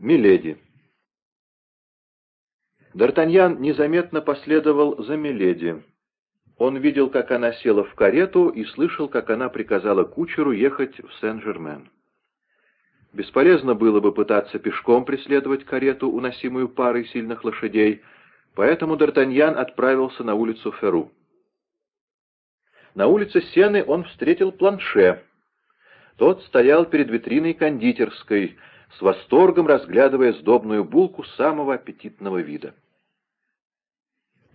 Миледи. Д'Артаньян незаметно последовал за Миледи. Он видел, как она села в карету и слышал, как она приказала кучеру ехать в Сен-Жермен. Бесполезно было бы пытаться пешком преследовать карету, уносимую парой сильных лошадей, поэтому Д'Артаньян отправился на улицу Феру. На улице Сены он встретил планше. Тот стоял перед витриной кондитерской, с восторгом разглядывая сдобную булку самого аппетитного вида.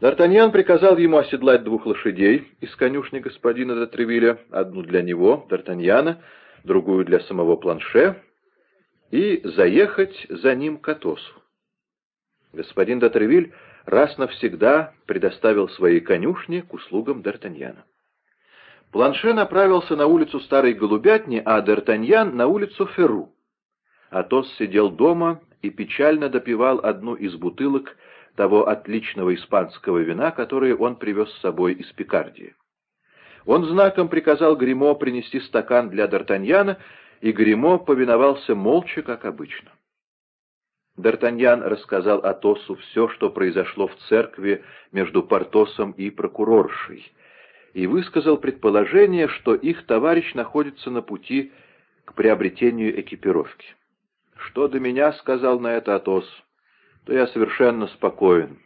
Д'Артаньян приказал ему оседлать двух лошадей из конюшни господина Дотревиля, одну для него, Д'Артаньяна, другую для самого планше, и заехать за ним к Атосу. Господин Дотревиль раз навсегда предоставил свои конюшни к услугам Д'Артаньяна. Планше направился на улицу Старой Голубятни, а Д'Артаньян — на улицу Ферру. Атос сидел дома и печально допивал одну из бутылок того отличного испанского вина, которое он привез с собой из Пикардии. Он знаком приказал Гримо принести стакан для Д'Артаньяна, и Гримо повиновался молча, как обычно. Д'Артаньян рассказал Атосу все, что произошло в церкви между Портосом и прокуроршей, и высказал предположение, что их товарищ находится на пути к приобретению экипировки. «Что до меня, — сказал на это Атос, — то я совершенно спокоен.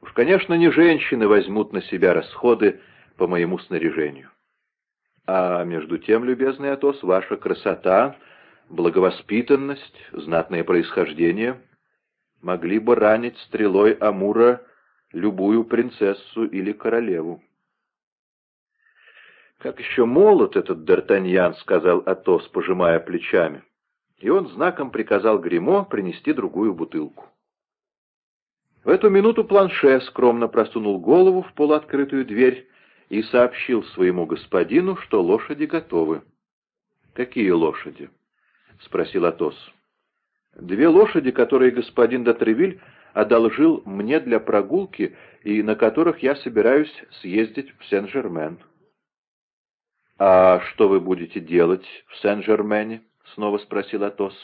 Уж, конечно, не женщины возьмут на себя расходы по моему снаряжению. А между тем, любезный Атос, ваша красота, благовоспитанность, знатное происхождение могли бы ранить стрелой Амура любую принцессу или королеву. «Как еще молод этот Д'Артаньян», — сказал Атос, пожимая плечами и он знаком приказал Гримо принести другую бутылку. В эту минуту планше скромно просунул голову в полуоткрытую дверь и сообщил своему господину, что лошади готовы. «Какие лошади?» — спросил Атос. «Две лошади, которые господин Дотревиль одолжил мне для прогулки и на которых я собираюсь съездить в Сен-Жермен». «А что вы будете делать в Сен-Жермене?» — снова спросил Атос.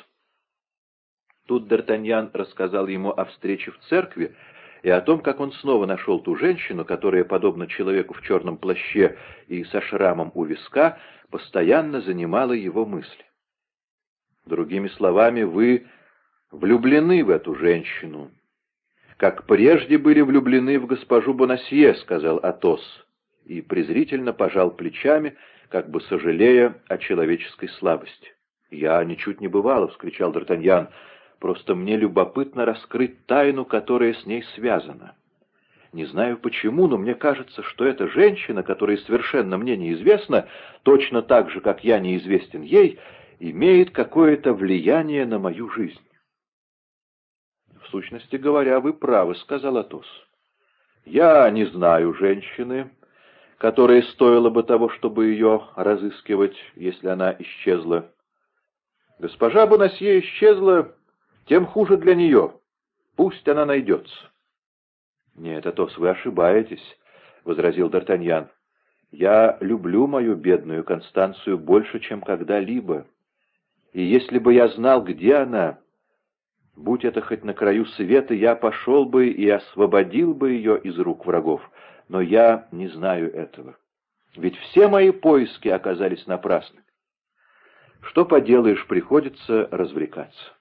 Тут Д'Артаньян рассказал ему о встрече в церкви и о том, как он снова нашел ту женщину, которая, подобно человеку в черном плаще и со шрамом у виска, постоянно занимала его мысли. Другими словами, вы влюблены в эту женщину. Как прежде были влюблены в госпожу Бонасье, — сказал Атос, и презрительно пожал плечами, как бы сожалея о человеческой слабости. «Я ничуть не бывало», — вскричал Д'Артаньян. «Просто мне любопытно раскрыть тайну, которая с ней связана. Не знаю почему, но мне кажется, что эта женщина, которая совершенно мне неизвестна, точно так же, как я неизвестен ей, имеет какое-то влияние на мою жизнь». «В сущности говоря, вы правы», — сказал Атос. «Я не знаю женщины, которая стоила бы того, чтобы ее разыскивать, если она исчезла. Госпожа Бонасье исчезла, тем хуже для нее. Пусть она найдется. — Нет, Атос, вы ошибаетесь, — возразил Д'Артаньян. — Я люблю мою бедную Констанцию больше, чем когда-либо. И если бы я знал, где она, будь это хоть на краю света, я пошел бы и освободил бы ее из рук врагов. Но я не знаю этого. Ведь все мои поиски оказались напрасны. Что поделаешь, приходится развлекаться.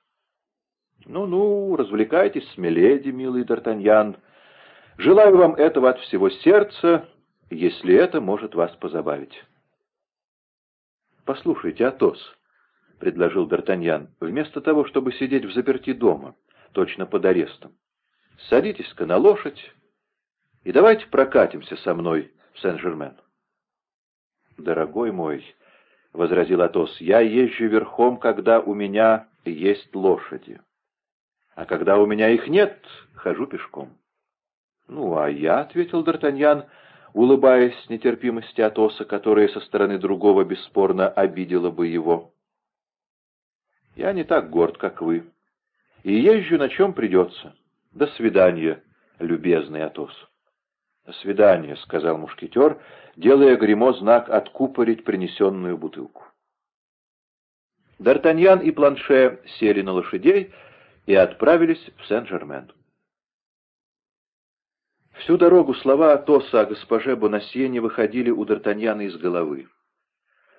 Ну-ну, развлекайтесь с Миледи, милый Д'Артаньян. Желаю вам этого от всего сердца, если это может вас позабавить. Послушайте, Атос, — предложил Д'Артаньян, — вместо того, чтобы сидеть в заперти дома, точно под арестом, садитесь-ка на лошадь и давайте прокатимся со мной в Сен-Жермен. Дорогой мой, — возразил Атос, — «я езжу верхом, когда у меня есть лошади. А когда у меня их нет, хожу пешком». «Ну, а я», — ответил Д'Артаньян, улыбаясь нетерпимости Атоса, которая со стороны другого бесспорно обидела бы его. «Я не так горд, как вы, и езжу на чем придется. До свидания, любезный Атос». «До свидания», — сказал мушкетер, делая гримо знак откупорить принесенную бутылку. Д'Артаньян и Планше сели на лошадей и отправились в Сен-Жермен. Всю дорогу слова Атоса о госпоже Бонасье не выходили у Д'Артаньяна из головы.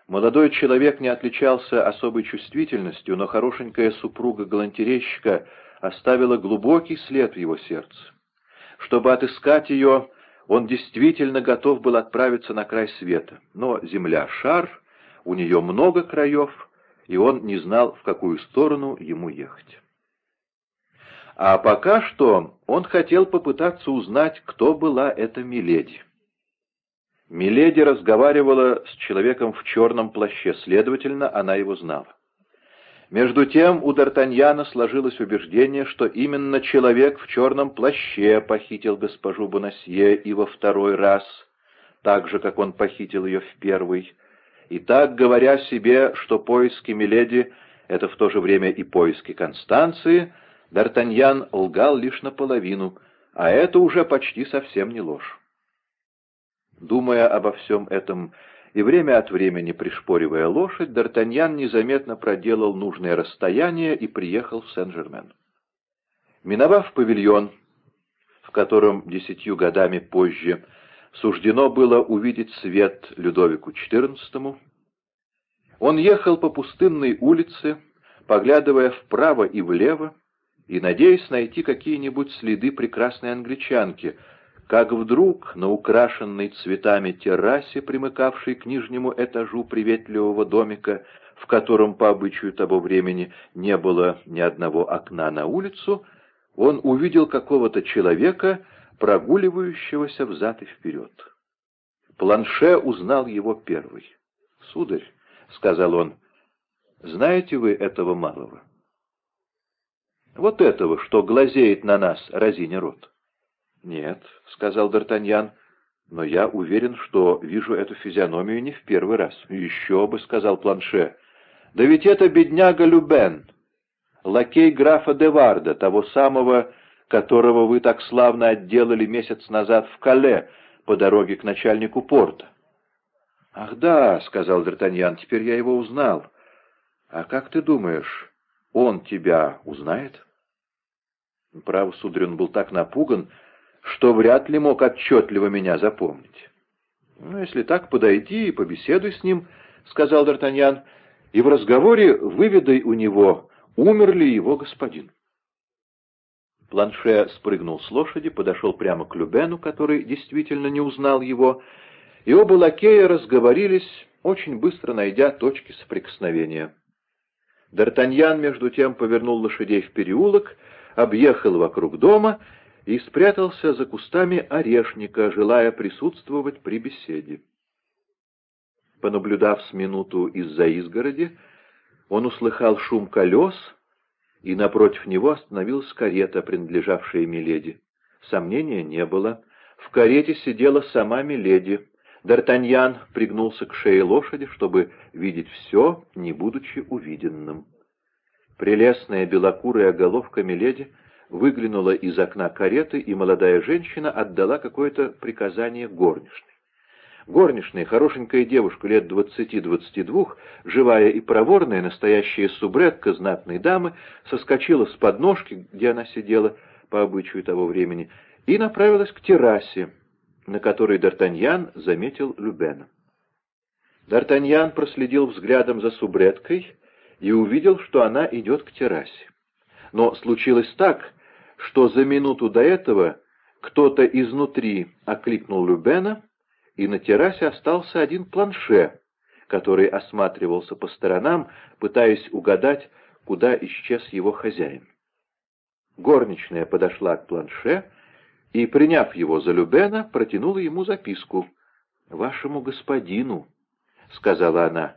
Молодой человек не отличался особой чувствительностью, но хорошенькая супруга галантерейщика оставила глубокий след в его сердце. Чтобы отыскать ее, он действительно готов был отправиться на край света. Но земля — шар, у нее много краев, и он не знал, в какую сторону ему ехать. А пока что он хотел попытаться узнать, кто была эта Миледи. Миледи разговаривала с человеком в черном плаще, следовательно, она его знала. Между тем у Д'Артаньяна сложилось убеждение, что именно человек в черном плаще похитил госпожу Бонасье и во второй раз, так же, как он похитил ее в первый. И так, говоря себе, что поиски Миледи — это в то же время и поиски Констанции — Д'Артаньян лгал лишь наполовину, а это уже почти совсем не ложь. Думая обо всем этом и время от времени пришпоривая лошадь, Д'Артаньян незаметно проделал нужное расстояние и приехал в Сен-Жермен. Миновав павильон, в котором десятью годами позже суждено было увидеть свет Людовику XIV, он ехал по пустынной улице, поглядывая вправо и влево, и надеясь найти какие-нибудь следы прекрасной англичанки, как вдруг на украшенной цветами террасе, примыкавшей к нижнему этажу приветливого домика, в котором по обычаю того времени не было ни одного окна на улицу, он увидел какого-то человека, прогуливающегося взад и вперед. Планше узнал его первый. «Сударь», — сказал он, — «знаете вы этого малого?» Вот этого, что глазеет на нас, разиня рот. — Нет, — сказал Д'Артаньян, — но я уверен, что вижу эту физиономию не в первый раз. — Еще бы, — сказал Планше. — Да ведь это бедняга Любен, лакей графа Деварда, того самого, которого вы так славно отделали месяц назад в Кале по дороге к начальнику порта. — Ах да, — сказал Д'Артаньян, — теперь я его узнал. — А как ты думаешь, он тебя узнает? Право, сударь, он был так напуган, что вряд ли мог отчетливо меня запомнить. «Ну, если так, подойди и побеседуй с ним», — сказал Д'Артаньян, — «и в разговоре выведай у него, умер ли его господин». Планше спрыгнул с лошади, подошел прямо к Любену, который действительно не узнал его, и оба лакея разговорились, очень быстро найдя точки соприкосновения. Д'Артаньян, между тем, повернул лошадей в переулок, объехал вокруг дома и спрятался за кустами орешника, желая присутствовать при беседе. Понаблюдав с минуту из-за изгороди, он услыхал шум колес, и напротив него остановилась карета, принадлежавшая Миледи. Сомнения не было. В карете сидела сама Миледи. Д'Артаньян пригнулся к шее лошади, чтобы видеть все, не будучи увиденным. Прелестная белокурая головка Миледи выглянула из окна кареты, и молодая женщина отдала какое-то приказание горничной. Горничная, хорошенькая девушка лет двадцати-двадцати двух, живая и проворная, настоящая субретка знатной дамы, соскочила с подножки, где она сидела по обычаю того времени, и направилась к террасе, на которой Д'Артаньян заметил Любена. Д'Артаньян проследил взглядом за субреткой и увидел, что она идет к террасе. Но случилось так, что за минуту до этого кто-то изнутри окликнул Любена, и на террасе остался один планше, который осматривался по сторонам, пытаясь угадать, куда исчез его хозяин. Горничная подошла к планше и, приняв его за Любена, протянула ему записку. «Вашему господину», — сказала она.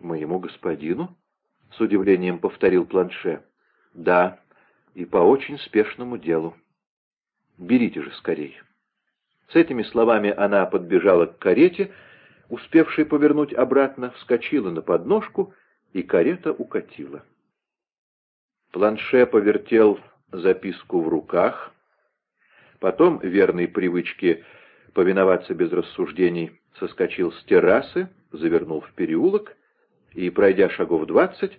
«Моему господину?» — с удивлением повторил планше. «Да, и по очень спешному делу. Берите же скорей». С этими словами она подбежала к карете, успевшей повернуть обратно, вскочила на подножку, и карета укатила. Планше повертел записку в руках, потом, верной привычке повиноваться без рассуждений, соскочил с террасы, завернул в переулок и, пройдя шагов двадцать,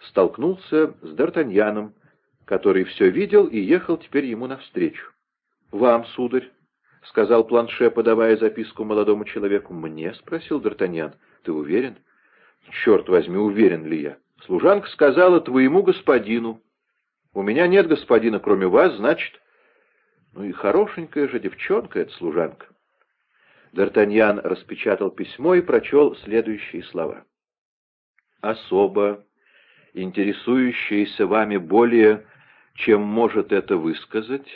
столкнулся с Д'Артаньяном, который все видел и ехал теперь ему навстречу. «Вам, сударь», — сказал Планше, подавая записку молодому человеку. «Мне?» — спросил Д'Артаньян. «Ты уверен?» «Черт возьми, уверен ли я?» «Служанка сказала твоему господину». «У меня нет господина, кроме вас, значит...» «Ну и хорошенькая же девчонка эта служанка». Д'Артаньян распечатал письмо и прочел следующие слова. «Особо, интересующаяся вами более, чем может это высказать,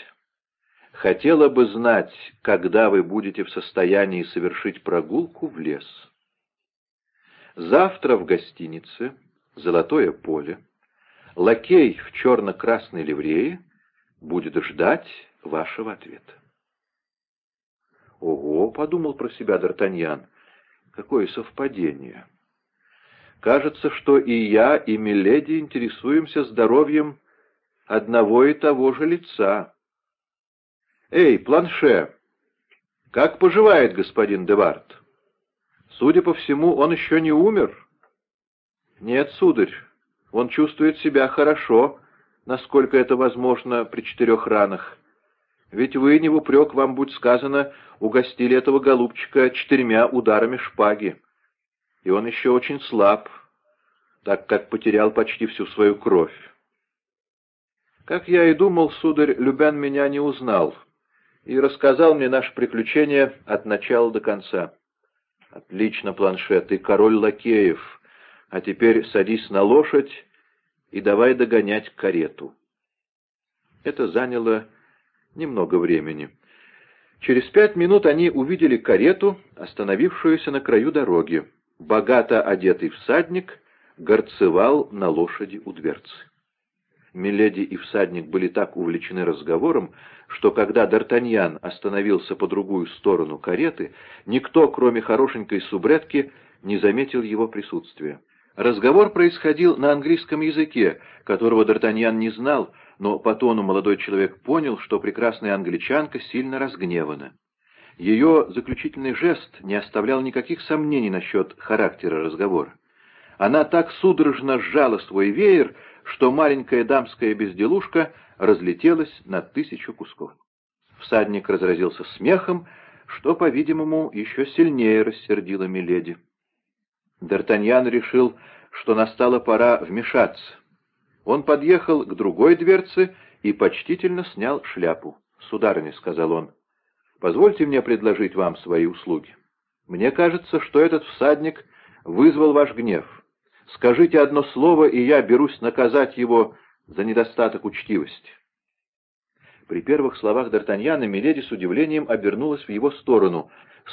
хотела бы знать, когда вы будете в состоянии совершить прогулку в лес. Завтра в гостинице «Золотое поле» лакей в черно-красной ливрее будет ждать вашего ответа. «Ого!» — подумал про себя Д'Артаньян. «Какое совпадение!» Кажется, что и я, и Миледи интересуемся здоровьем одного и того же лица. «Эй, планше! Как поживает господин Девард? Судя по всему, он еще не умер?» «Нет, сударь, он чувствует себя хорошо, насколько это возможно при четырех ранах. Ведь вы, не в упрек, вам будет сказано, угостили этого голубчика четырьмя ударами шпаги. И он еще очень слаб, так как потерял почти всю свою кровь. Как я и думал, сударь, Любян меня не узнал и рассказал мне наше приключение от начала до конца. Отлично, планшет, ты король лакеев, а теперь садись на лошадь и давай догонять карету. Это заняло немного времени. Через пять минут они увидели карету, остановившуюся на краю дороги. Богато одетый всадник горцевал на лошади у дверцы. Миледи и всадник были так увлечены разговором, что когда Д'Артаньян остановился по другую сторону кареты, никто, кроме хорошенькой субретки, не заметил его присутствия. Разговор происходил на английском языке, которого Д'Артаньян не знал, но по тону молодой человек понял, что прекрасная англичанка сильно разгневана. Ее заключительный жест не оставлял никаких сомнений насчет характера разговора. Она так судорожно сжала свой веер, что маленькая дамская безделушка разлетелась на тысячу кусков. Всадник разразился смехом, что, по-видимому, еще сильнее рассердило Миледи. Д'Артаньян решил, что настала пора вмешаться. Он подъехал к другой дверце и почтительно снял шляпу. «Сударыня», — сказал он, — «позвольте мне предложить вам свои услуги. Мне кажется, что этот всадник вызвал ваш гнев. Скажите одно слово, и я берусь наказать его за недостаток учтивости». При первых словах Д'Артаньяна Миледи с удивлением обернулась в его сторону.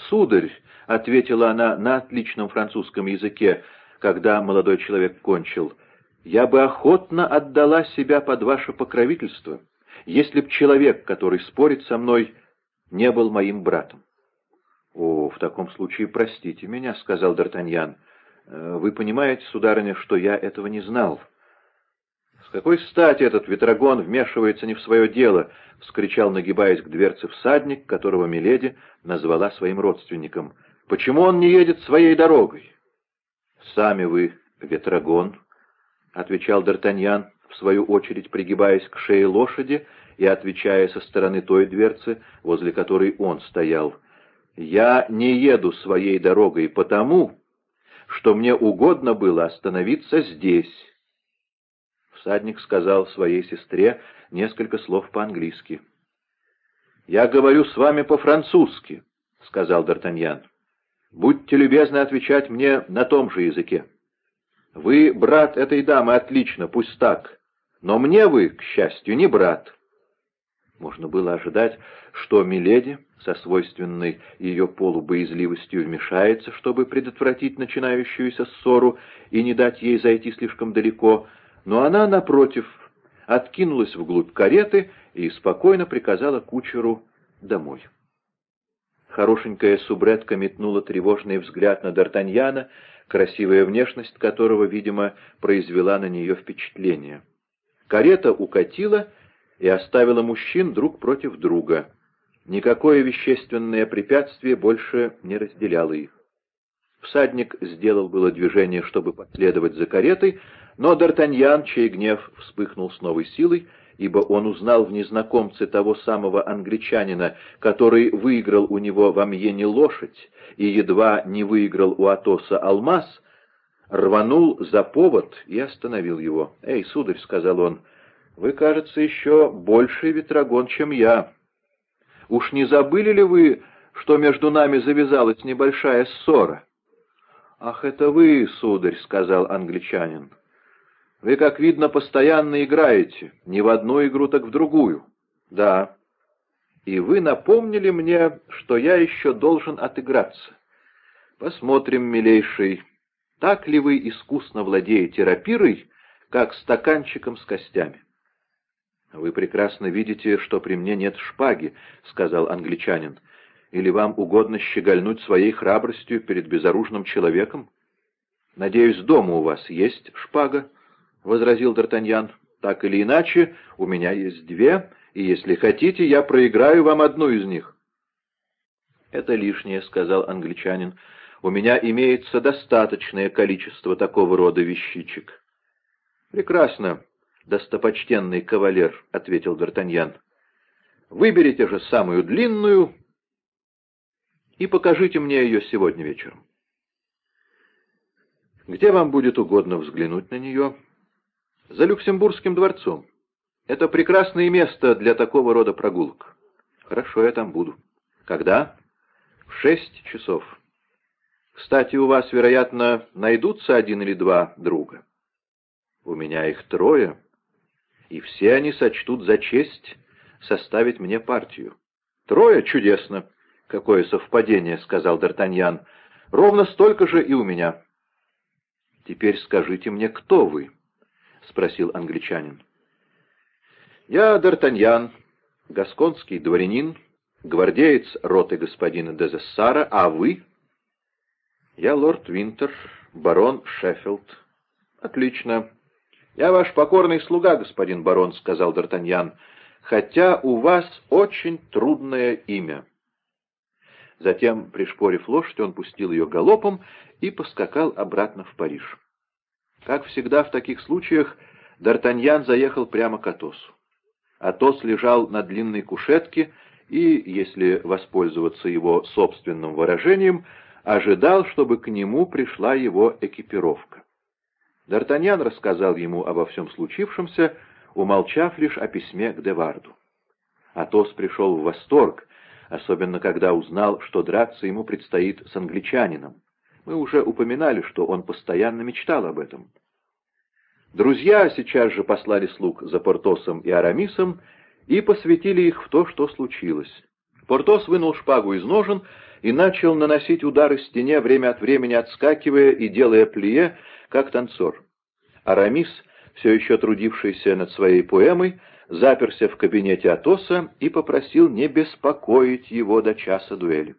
«Сударь», — ответила она на отличном французском языке, когда молодой человек кончил, — «я бы охотно отдала себя под ваше покровительство, если б человек, который спорит со мной, не был моим братом». «О, в таком случае простите меня», — сказал Д'Артаньян. Э, «Вы понимаете, сударыня, что я этого не знал». «С какой стати этот ветрогон вмешивается не в свое дело?» — вскричал, нагибаясь к дверце всадник, которого Миледи назвала своим родственником. «Почему он не едет своей дорогой?» «Сами вы ветрогон», — отвечал Д'Артаньян, в свою очередь пригибаясь к шее лошади и отвечая со стороны той дверцы, возле которой он стоял. «Я не еду своей дорогой потому, что мне угодно было остановиться здесь». Всадник сказал своей сестре несколько слов по-английски. «Я говорю с вами по-французски», — сказал Д'Артаньян. «Будьте любезны отвечать мне на том же языке. Вы брат этой дамы, отлично, пусть так. Но мне вы, к счастью, не брат». Можно было ожидать, что Миледи со свойственной ее полубоязливостью вмешается, чтобы предотвратить начинающуюся ссору и не дать ей зайти слишком далеко, но она, напротив, откинулась вглубь кареты и спокойно приказала кучеру домой. Хорошенькая субретка метнула тревожный взгляд на Д'Артаньяна, красивая внешность которого, видимо, произвела на нее впечатление. Карета укатила и оставила мужчин друг против друга. Никакое вещественное препятствие больше не разделяло их. Всадник сделал было движение, чтобы последовать за каретой, но Д'Артаньян, чей гнев вспыхнул с новой силой, ибо он узнал в незнакомце того самого англичанина, который выиграл у него в Амьене лошадь и едва не выиграл у Атоса алмаз, рванул за повод и остановил его. «Эй, сударь», — сказал он, — «вы, кажется, еще больший ветрогон, чем я. Уж не забыли ли вы, что между нами завязалась небольшая ссора?» «Ах, это вы, сударь», — сказал англичанин. Вы, как видно, постоянно играете, не в одну игру, так в другую. Да. И вы напомнили мне, что я еще должен отыграться. Посмотрим, милейший, так ли вы искусно владеете рапирой, как стаканчиком с костями. «Вы прекрасно видите, что при мне нет шпаги», — сказал англичанин. «Или вам угодно щегольнуть своей храбростью перед безоружным человеком? Надеюсь, дома у вас есть шпага?» — возразил Д'Артаньян. «Так или иначе, у меня есть две, и, если хотите, я проиграю вам одну из них». «Это лишнее», — сказал англичанин. «У меня имеется достаточное количество такого рода вещичек». «Прекрасно, достопочтенный кавалер», — ответил Д'Артаньян. «Выберите же самую длинную и покажите мне ее сегодня вечером». «Где вам будет угодно взглянуть на нее?» За Люксембургским дворцом. Это прекрасное место для такого рода прогулок. Хорошо, я там буду. Когда? В шесть часов. Кстати, у вас, вероятно, найдутся один или два друга. У меня их трое, и все они сочтут за честь составить мне партию. Трое? Чудесно. Какое совпадение, — сказал Д'Артаньян. Ровно столько же и у меня. Теперь скажите мне, кто вы? —— спросил англичанин. «Я Д'Артаньян, гасконский дворянин, гвардеец роты господина Дезессара, а вы?» «Я лорд Винтер, барон Шеффилд». «Отлично. Я ваш покорный слуга, господин барон», — сказал Д'Артаньян, «хотя у вас очень трудное имя». Затем, пришпорив лошадь, он пустил ее галопом и поскакал обратно в Париж. Как всегда в таких случаях, Д'Артаньян заехал прямо к Атосу. Атос лежал на длинной кушетке и, если воспользоваться его собственным выражением, ожидал, чтобы к нему пришла его экипировка. Д'Артаньян рассказал ему обо всем случившемся, умолчав лишь о письме к Деварду. Атос пришел в восторг, особенно когда узнал, что драться ему предстоит с англичанином. Мы уже упоминали, что он постоянно мечтал об этом. Друзья сейчас же послали слуг за Портосом и Арамисом и посвятили их в то, что случилось. Портос вынул шпагу из ножен и начал наносить удары стене, время от времени отскакивая и делая плие, как танцор. Арамис, все еще трудившийся над своей поэмой, заперся в кабинете Атоса и попросил не беспокоить его до часа дуэли.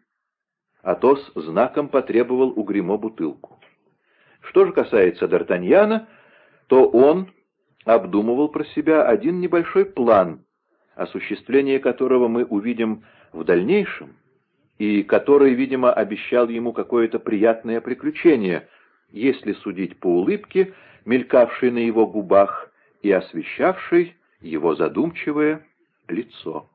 Атос знаком потребовал у Гримо бутылку. Что же касается Д'Артаньяна, то он обдумывал про себя один небольшой план, осуществление которого мы увидим в дальнейшем, и который, видимо, обещал ему какое-то приятное приключение, если судить по улыбке, мелькавшей на его губах и освещавшей его задумчивое лицо.